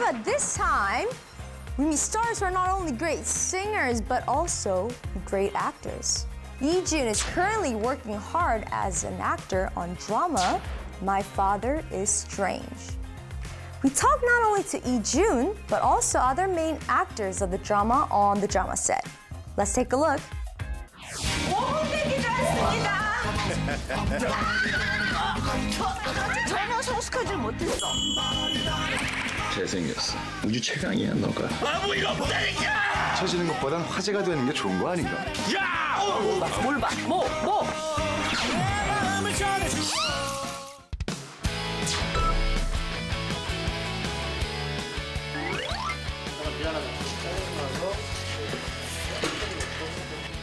But this time, we meet stars who are not only great singers, but also great actors. Lee Jun is currently working hard as an actor on drama My Father is Strange. We talk not only to Lee Jun, but also other main actors of the drama on the drama set. Let's take a look. 잘생겼어. 우주 최강이야 너가. 쳐지는 것보단 화제가 되는 게 좋은 거 아닌가? 뭘 봐? 뭐? 뭐?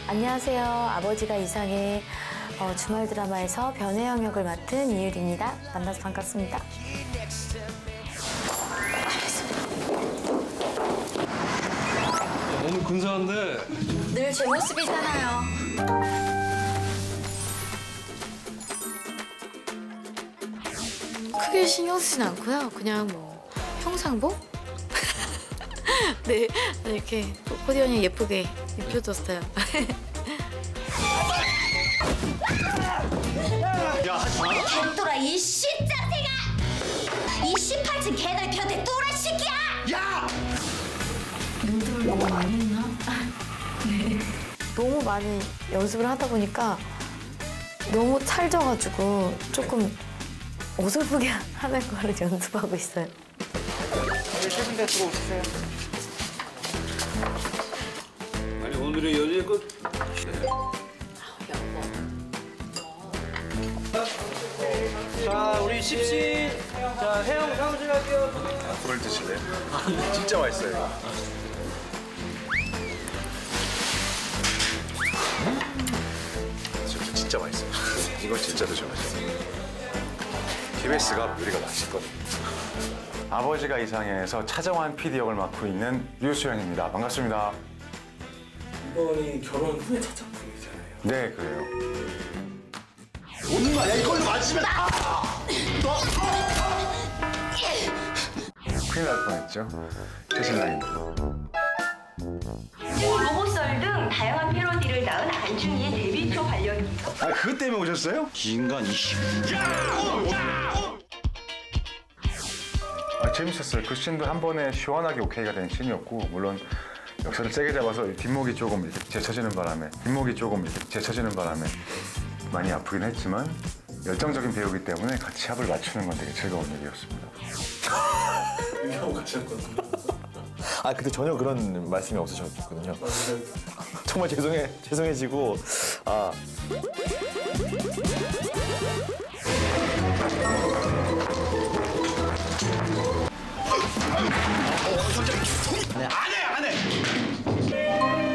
안녕하세요. 아버지가 이상해 어, 주말 드라마에서 변혜영 역을 맡은 이유리입니다. 만나서 반갑습니다. 근사한데 늘 제 모습이잖아요. 크게 신경 쓰진 않고요. 그냥 뭐 평상복? 네, 이렇게 코디언이 예쁘게 입혀줬어요. 개또라 이 씨짜새가 이 18층 개들 곁에 또라 새끼야 너무 많이 연습을 하다 보니까 너무 찰져가지고 조금 어설프게 하는 거를 연습하고 있어요. 아니 오늘의 연예 끝 자, 우리 십시. 자, 해영 사무실 갈게요. 불을 드실래요? 진짜 맛있어요. 진짜, 진짜 맛있어요. 이거 진짜 드셔보세요. KBS가 요리가 맛있거든요. 아버지가 이상해에서 차정환 PD 역을 맡고 있는 류수현입니다. 반갑습니다. 이번이 결혼 후에 첫 작품이잖아요. 네, 그래요. 큰일 날 뻔했죠. 최신랑입니다. 그것 때문에 오셨어요? 이 인간 이씨. 아, 재밌었어요. 그 씬도 한 번에 시원하게 오케이가 된 씬이었고 물론 역사를 세게 잡아서 이 뒷목이 조금 이렇게 제쳐지는 바람에 뒷목이 조금 이렇게 제쳐지는 바람에 많이 아프긴 했지만 열정적인 배우기 때문에 같이 합을 맞추는 건 되게 즐거운 일이었습니다. 유리하고 같이 했거든요. 아 근데 전혀 그런 말씀이 없으셨거든요. 정말 죄송해 죄송해지고 아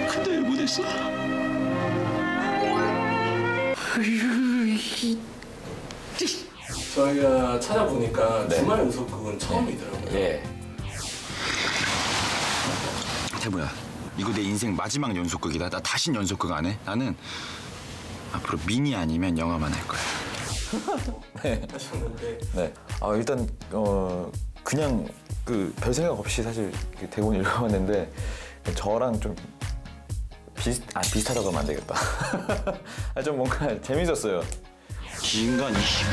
근데 왜 못했어? 저희가 찾아보니까 주말 연속극은 처음이더라고요. 예. 태보야, 이거 내 인생 마지막 연속극이다. 나 다신 연속극 안 해. 나는 앞으로 미니 아니면 영화만 할 거야. 하셨는데 네. 아 일단 어 그냥 그 별 생각 없이 사실 그 대본 읽어봤는데 저랑 좀 비슷 아 비슷하다고 하면 안 되겠다. 아, 좀 뭔가 재밌었어요. 이 인간 이씨.